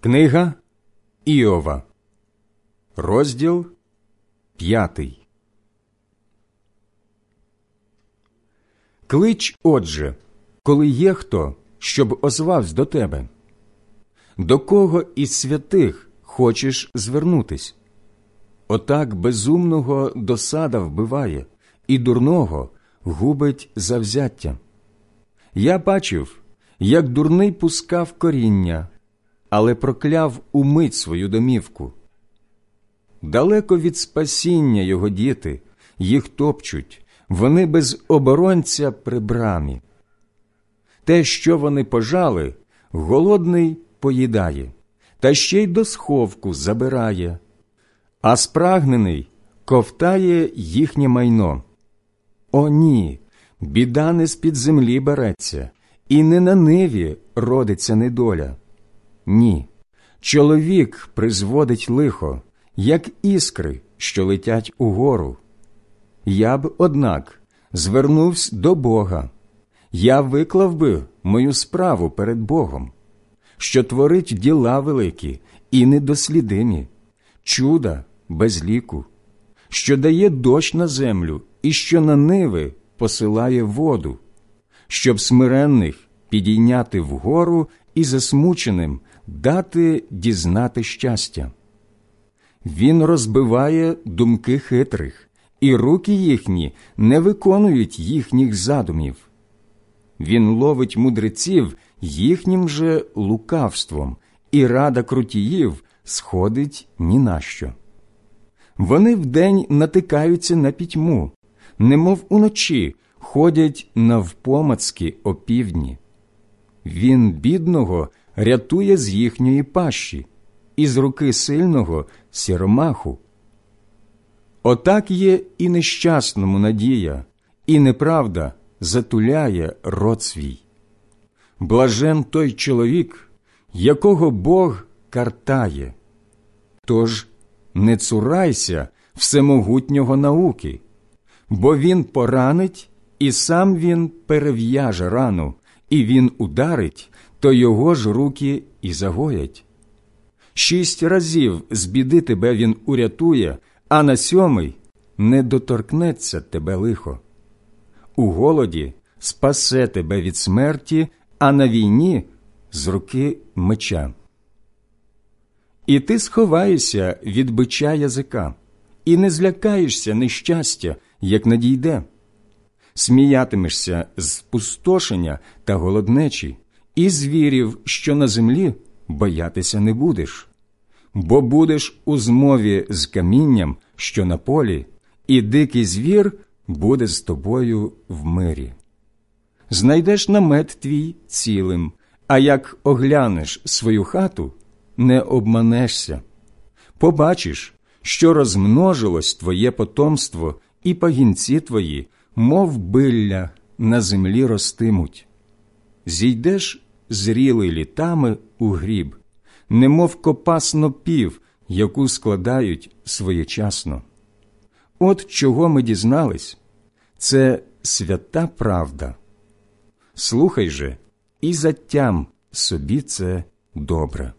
Книга Іова, розділ п'ятий. Клич, отже, коли є хто, щоб озвався до тебе. До кого із святих хочеш звернутись? Отак безумного досада вбиває, і дурного губить завзяття. Я бачив, як дурний пускав коріння але прокляв умить свою домівку. Далеко від спасіння його діти, їх топчуть, вони без оборонця при брамі. Те, що вони пожали, голодний поїдає, та ще й до сховку забирає, а спрагнений ковтає їхнє майно. О, ні, біда не з під землі береться, і не на ниві родиться недоля. Ні. Чоловік призводить лихо, як іскри, що летять угору. Я б, однак, звернувся до Бога. Я виклав би мою справу перед Богом, що творить діла великі і недослідимі, чуда без ліку, що дає дощ на землю і що на ниви посилає воду, щоб смиренних підійняти вгору і засмученим дати дізнати щастя. Він розбиває думки хитрих, і руки їхні не виконують їхніх задумів. Він ловить мудреців їхнім же лукавством, і рада крутіїв сходить ні на що. Вони вдень натикаються на пітьму, немов уночі ходять навпомацьки опівдні. Він бідного рятує з їхньої пащі, і з руки сильного сіромаху. Отак є і нещасному надія, і неправда затуляє рот свій. Блажен той чоловік, якого Бог картає. Тож не цурайся всемогутнього науки, бо він поранить, і сам він перев'яже рану, і він ударить, то його ж руки і загоять. Шість разів з біди тебе він урятує, а на сьомий не доторкнеться тебе лихо. У голоді спасе тебе від смерті, а на війні з руки меча. І ти сховаєшся від бича язика, і не злякаєшся нещастя, як надійде, сміятимешся з пустошення та голоднечі, і звірів, що на землі, боятися не будеш, бо будеш у змові з камінням, що на полі, і дикий звір буде з тобою в мирі. Знайдеш намет твій цілим, а як оглянеш свою хату, не обманешся. Побачиш, що розмножилось твоє потомство, і пагінці твої, мов билля, на землі ростимуть. Зійдеш зрілий літами у гріб, немов копа снопів, яку складають своєчасно. От чого ми дізнались, це свята правда. Слухай же і затям собі це добре.